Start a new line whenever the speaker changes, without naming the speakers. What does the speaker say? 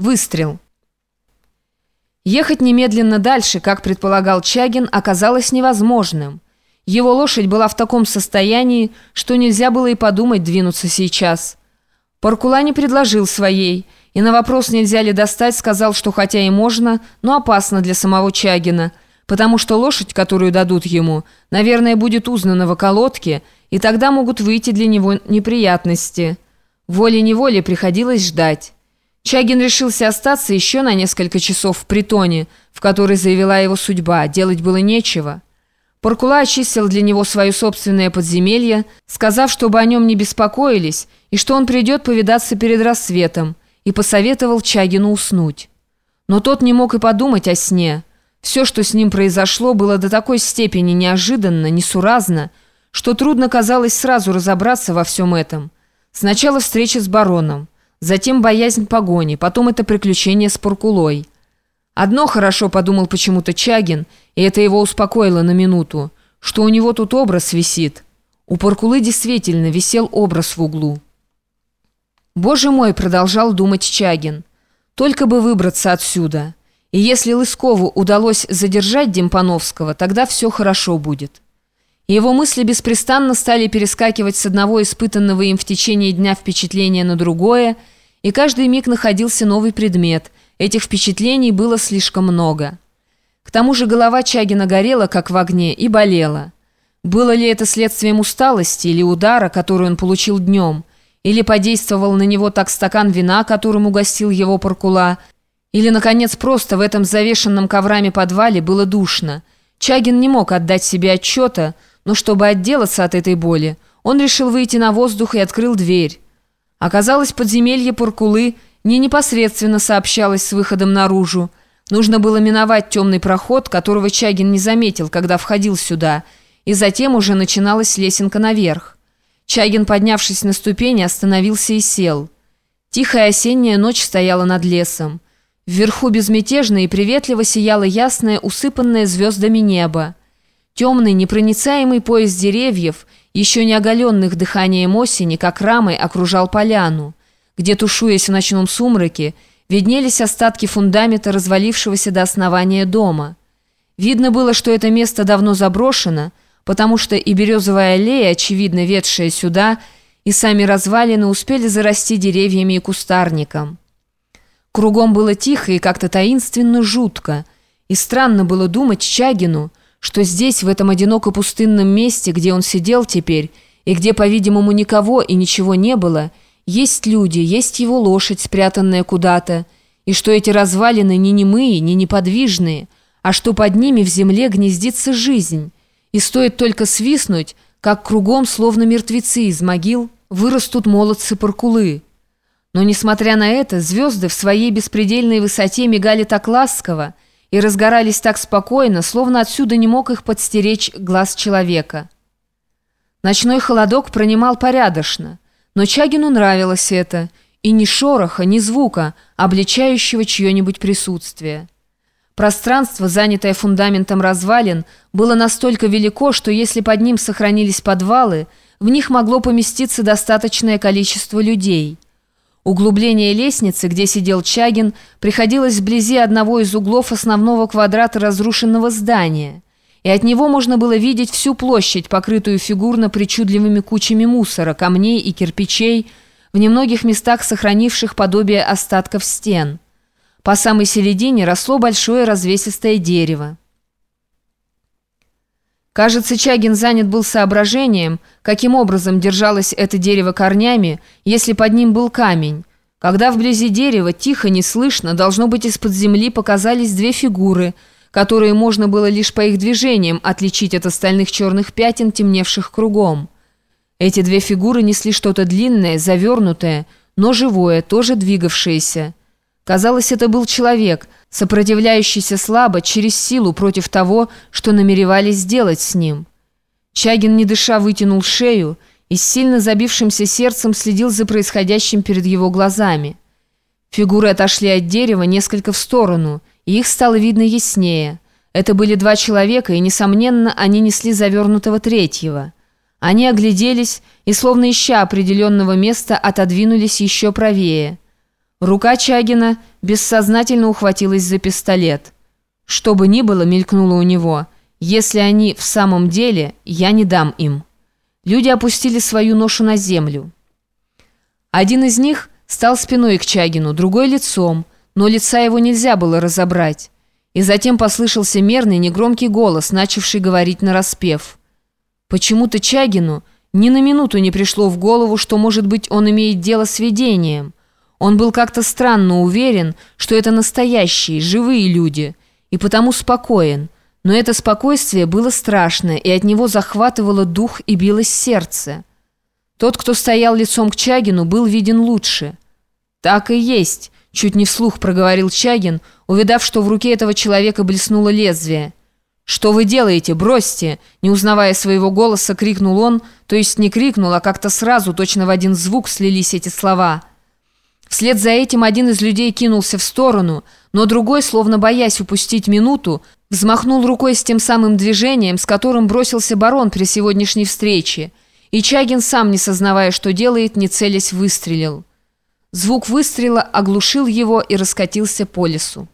Выстрел. Ехать немедленно дальше, как предполагал Чагин, оказалось невозможным. Его лошадь была в таком состоянии, что нельзя было и подумать двинуться сейчас. Паркула не предложил своей, и на вопрос, нельзя ли достать, сказал, что хотя и можно, но опасно для самого Чагина, потому что лошадь, которую дадут ему, наверное, будет узнана в околотке, и тогда могут выйти для него неприятности. Волей-неволей приходилось ждать. Чагин решился остаться еще на несколько часов в притоне, в который заявила его судьба, делать было нечего. Паркула очистил для него свое собственное подземелье, сказав, чтобы о нем не беспокоились, и что он придет повидаться перед рассветом, и посоветовал Чагину уснуть. Но тот не мог и подумать о сне. Все, что с ним произошло, было до такой степени неожиданно, несуразно, что трудно казалось сразу разобраться во всем этом. Сначала встреча с бароном. Затем боязнь погони, потом это приключение с Паркулой. Одно хорошо подумал почему-то Чагин, и это его успокоило на минуту, что у него тут образ висит. У Паркулы действительно висел образ в углу. «Боже мой!» — продолжал думать Чагин. «Только бы выбраться отсюда. И если Лыскову удалось задержать Демпановского, тогда все хорошо будет». Его мысли беспрестанно стали перескакивать с одного испытанного им в течение дня впечатления на другое, и каждый миг находился новый предмет. Этих впечатлений было слишком много. К тому же голова Чагина горела, как в огне, и болела. Было ли это следствием усталости или удара, который он получил днем, или подействовал на него так стакан вина, которым угостил его Паркула, или, наконец, просто в этом завешенном коврами подвале было душно. Чагин не мог отдать себе отчета, но чтобы отделаться от этой боли, он решил выйти на воздух и открыл дверь. Оказалось, подземелье Паркулы не непосредственно сообщалось с выходом наружу. Нужно было миновать темный проход, которого Чагин не заметил, когда входил сюда, и затем уже начиналась лесенка наверх. Чагин, поднявшись на ступени, остановился и сел. Тихая осенняя ночь стояла над лесом. Вверху безмятежно и приветливо сияло ясное, усыпанное звездами небо. Темный, непроницаемый пояс деревьев, еще не оголенных дыханием осени, как рамой окружал поляну, где, тушуясь в ночном сумраке, виднелись остатки фундамента развалившегося до основания дома. Видно было, что это место давно заброшено, потому что и березовая аллея, очевидно ведшая сюда, и сами развалины успели зарасти деревьями и кустарником. Кругом было тихо и как-то таинственно жутко, и странно было думать Чагину, что здесь, в этом одиноко-пустынном месте, где он сидел теперь, и где, по-видимому, никого и ничего не было, есть люди, есть его лошадь, спрятанная куда-то, и что эти развалины не немые, не неподвижные, а что под ними в земле гнездится жизнь, и стоит только свистнуть, как кругом, словно мертвецы из могил, вырастут молодцы-паркулы. Но, несмотря на это, звезды в своей беспредельной высоте мигали так ласково, и разгорались так спокойно, словно отсюда не мог их подстеречь глаз человека. Ночной холодок пронимал порядочно, но Чагину нравилось это, и ни шороха, ни звука, обличающего чье-нибудь присутствие. Пространство, занятое фундаментом развалин, было настолько велико, что если под ним сохранились подвалы, в них могло поместиться достаточное количество людей – Углубление лестницы, где сидел Чагин, приходилось вблизи одного из углов основного квадрата разрушенного здания, и от него можно было видеть всю площадь, покрытую фигурно причудливыми кучами мусора, камней и кирпичей, в немногих местах сохранивших подобие остатков стен. По самой середине росло большое развесистое дерево. Кажется, Чагин занят был соображением, каким образом держалось это дерево корнями, если под ним был камень. Когда вблизи дерева, тихо, неслышно, должно быть, из-под земли показались две фигуры, которые можно было лишь по их движениям отличить от остальных черных пятен, темневших кругом. Эти две фигуры несли что-то длинное, завернутое, но живое, тоже двигавшееся. Казалось, это был человек, сопротивляющийся слабо, через силу против того, что намеревались сделать с ним. Чагин, не дыша, вытянул шею и с сильно забившимся сердцем следил за происходящим перед его глазами. Фигуры отошли от дерева несколько в сторону, и их стало видно яснее. Это были два человека, и, несомненно, они несли завернутого третьего. Они огляделись и, словно ища определенного места, отодвинулись еще правее. Рука Чагина бессознательно ухватилась за пистолет. Что бы ни было, мелькнуло у него. Если они в самом деле, я не дам им. Люди опустили свою ношу на землю. Один из них стал спиной к Чагину, другой лицом, но лица его нельзя было разобрать. И затем послышался мерный, негромкий голос, начавший говорить нараспев. Почему-то Чагину ни на минуту не пришло в голову, что, может быть, он имеет дело с видением. Он был как-то странно уверен, что это настоящие, живые люди, и потому спокоен. Но это спокойствие было страшное, и от него захватывало дух и билось сердце. Тот, кто стоял лицом к Чагину, был виден лучше. «Так и есть», — чуть не вслух проговорил Чагин, увидав, что в руке этого человека блеснуло лезвие. «Что вы делаете? Бросьте!» Не узнавая своего голоса, крикнул он, то есть не крикнул, а как-то сразу, точно в один звук слились эти слова. Вслед за этим один из людей кинулся в сторону, но другой, словно боясь упустить минуту, взмахнул рукой с тем самым движением, с которым бросился барон при сегодняшней встрече, и Чагин, сам не сознавая, что делает, не целясь, выстрелил. Звук выстрела оглушил его и раскатился по лесу.